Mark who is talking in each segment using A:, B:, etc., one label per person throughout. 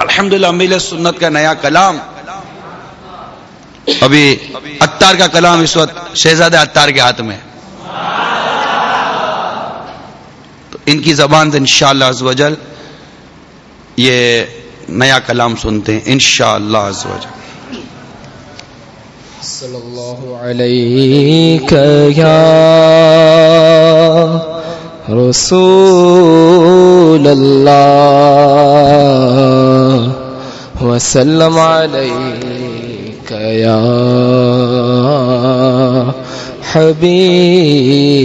A: الحمدللہ للہ سنت کا نیا کلام ابھی اتار کا کلام اس وقت شہزادہ اتار کے ہاتھ میں تو ان کی زبان سے انشاءاللہ شاء اللہ یہ نیا کلام سنتے ہیں، انشاءاللہ شاء اللہ
B: صلی اللہ علیہ رسول اللہ وسلم علیک یا حبیب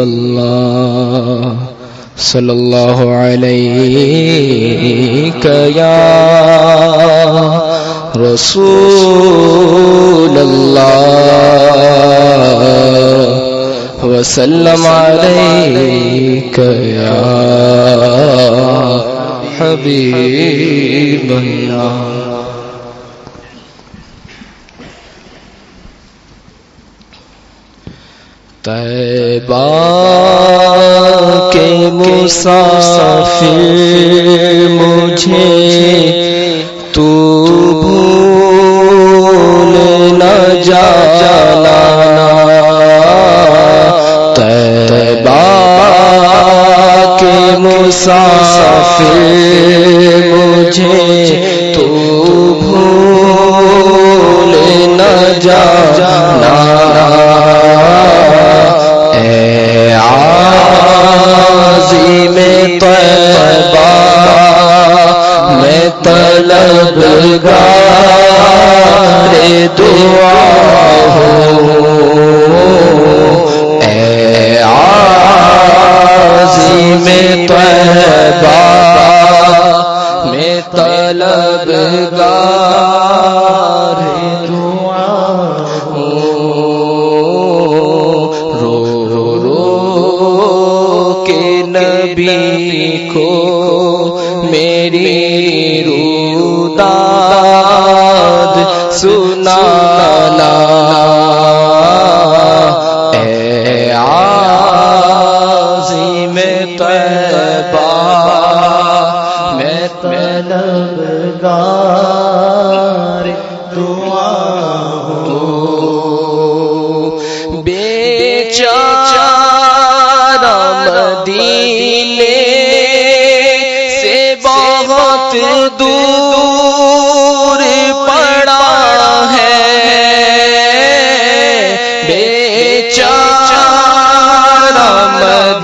B: اللہ صلی اللہ علیہ یا رسول اللہ وسلم عليك يا حبيب الله. طیبہ کے مسافر مجھے تو بھول نہ جانا مسافر مجھے تو بھول نہ جانا اے عازی میں طیبہ، میں طلب گار دعا ہوں۔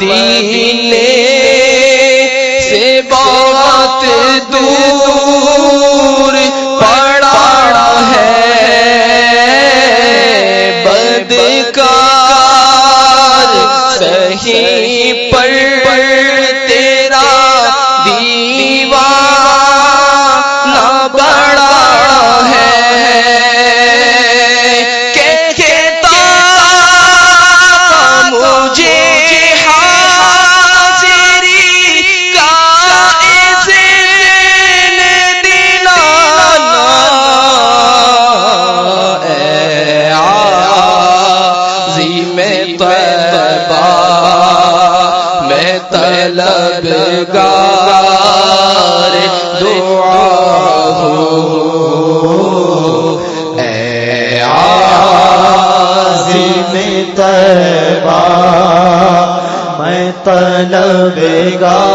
C: مدینے سے بہت دور دے گا۔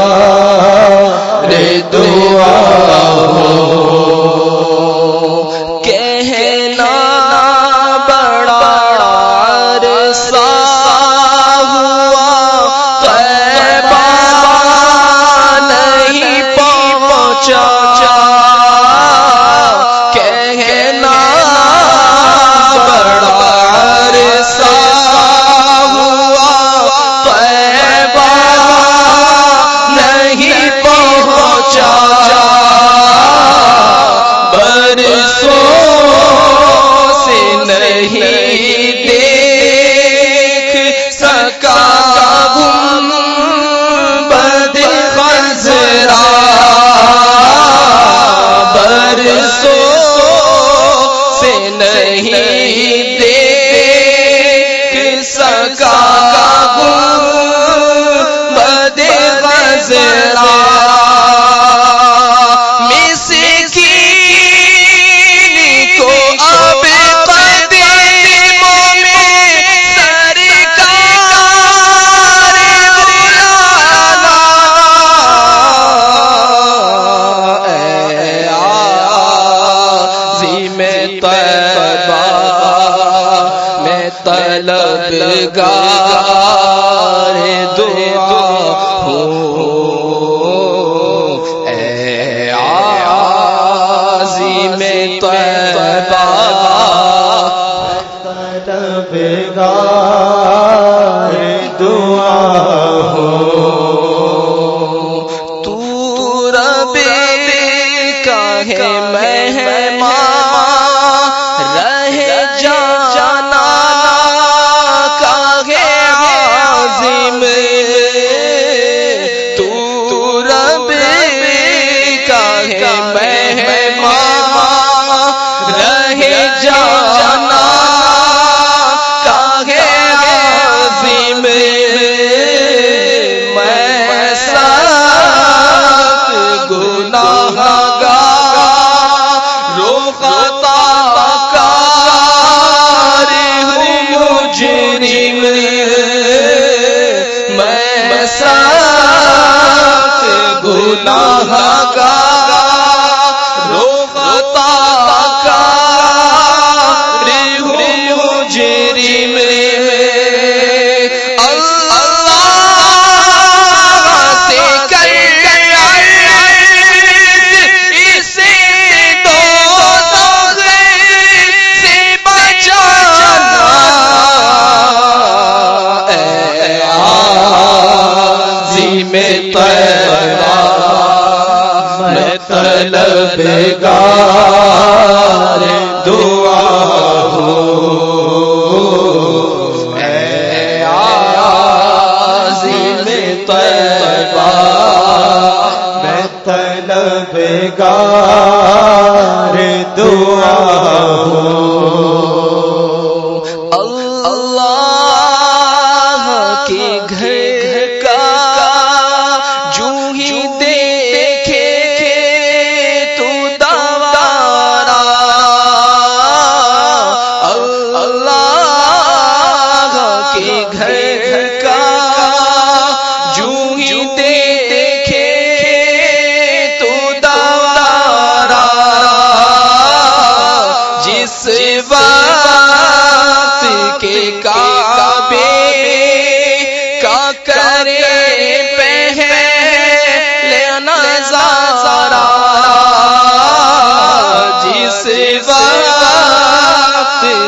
C: کہ
B: میں
C: ہے
B: ماں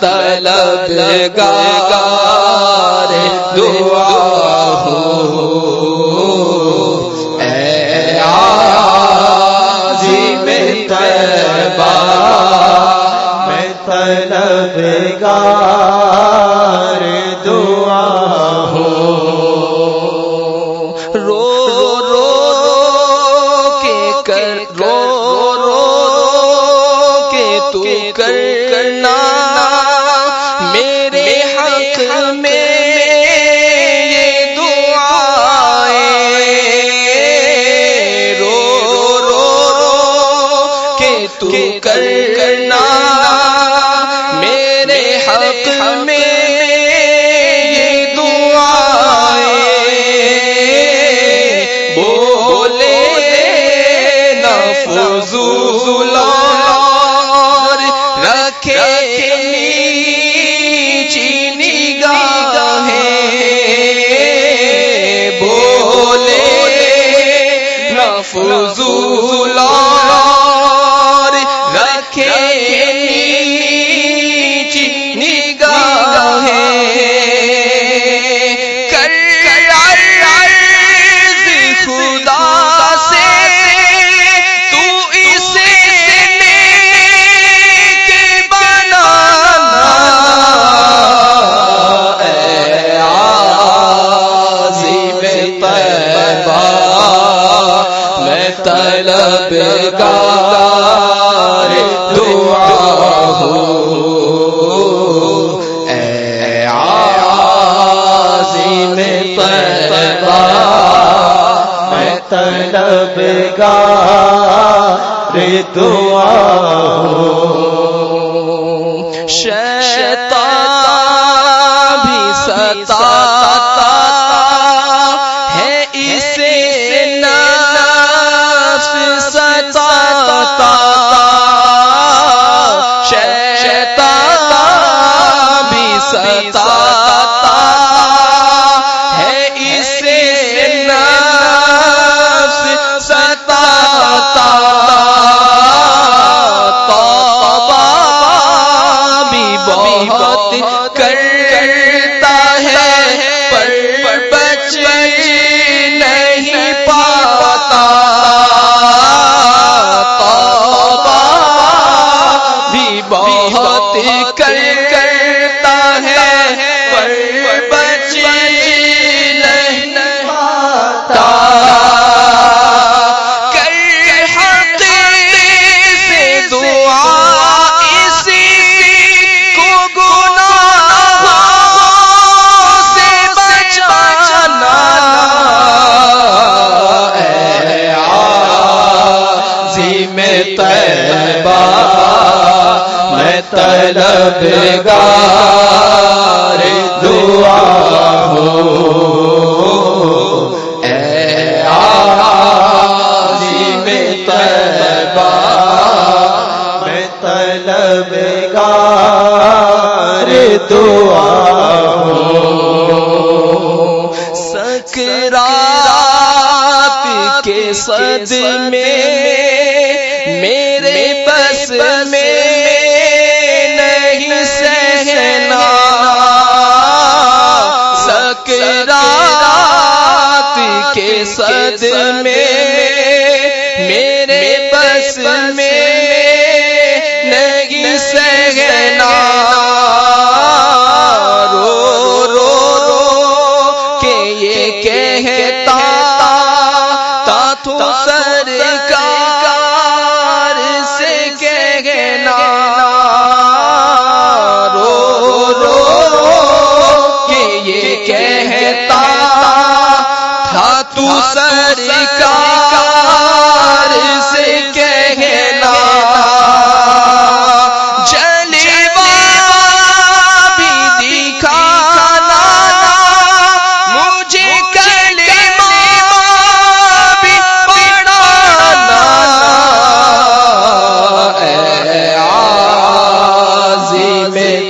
B: طلب گار دعا ہو طلب گا دعا ہو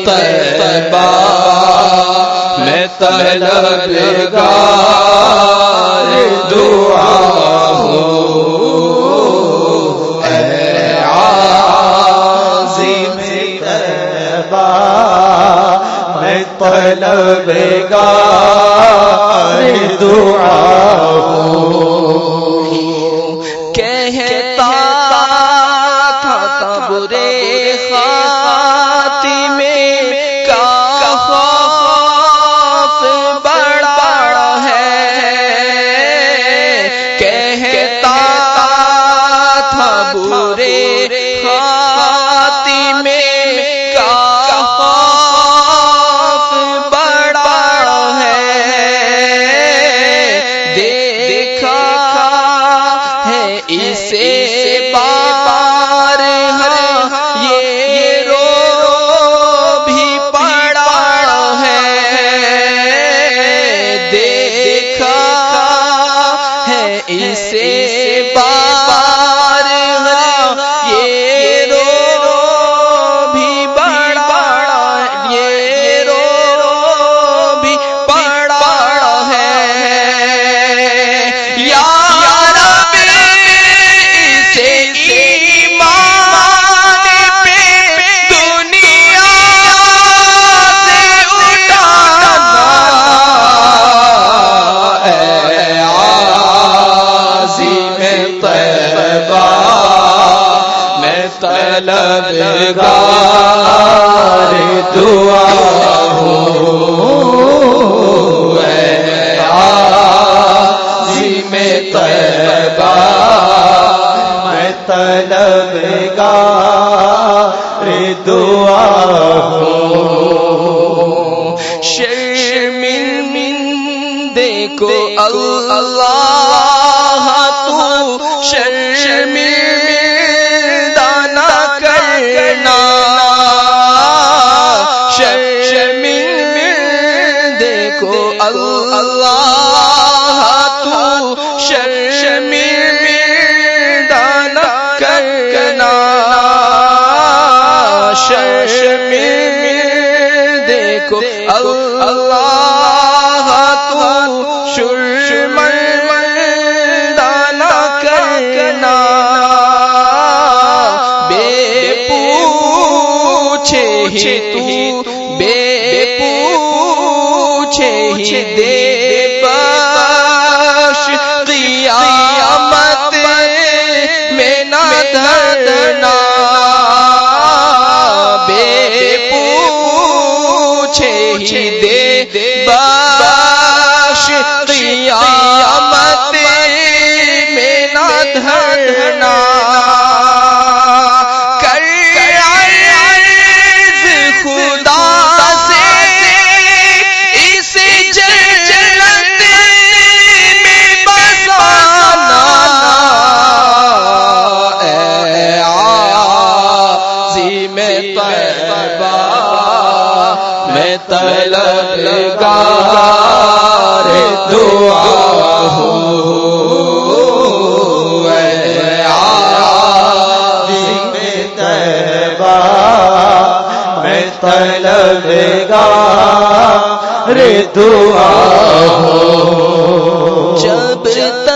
C: تیبا میں
B: تلبگار دعا ہوں تیبا میں تلبگار دعا
C: سے با اللہ
B: مجھے دے پر لگے گا رے دعا ہو۔ جب تک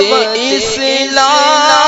D: اسلام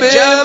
D: جب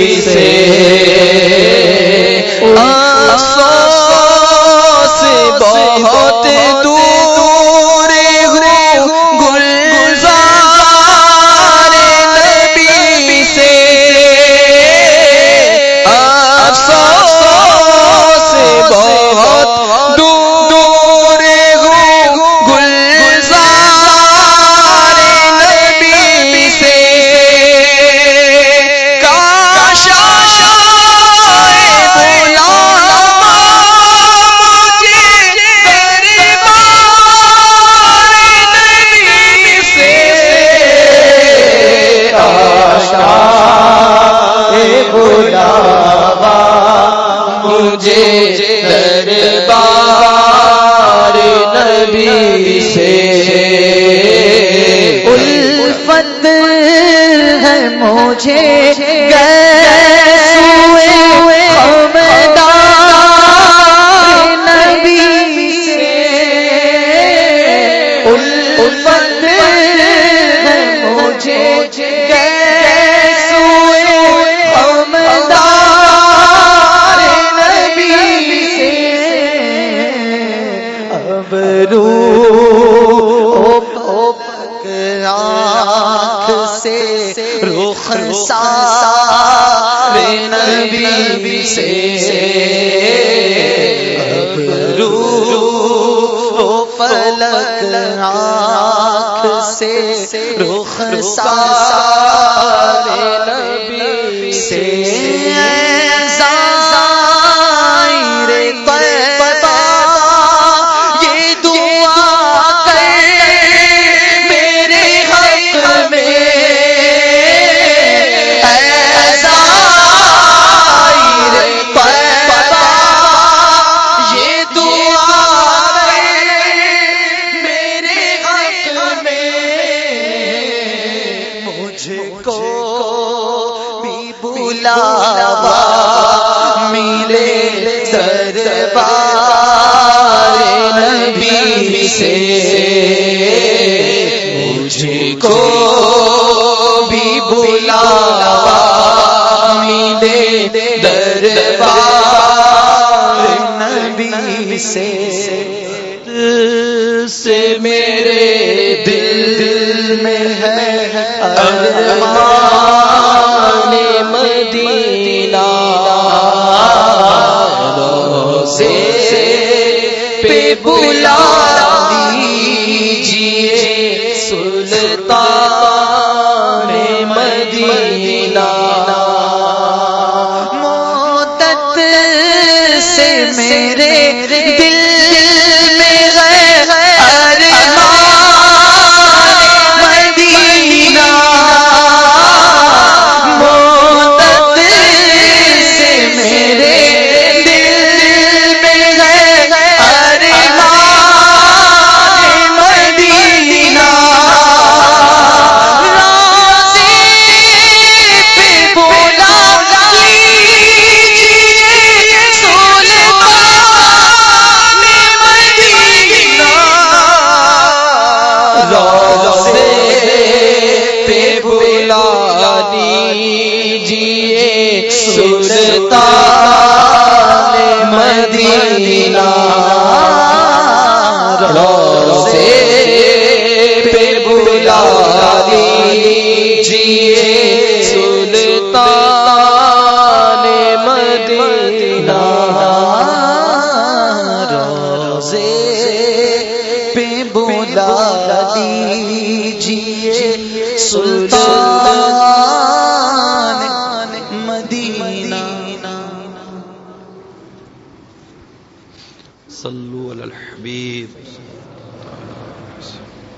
D: آنکھ سے رخ سارے نبی سے میرے دل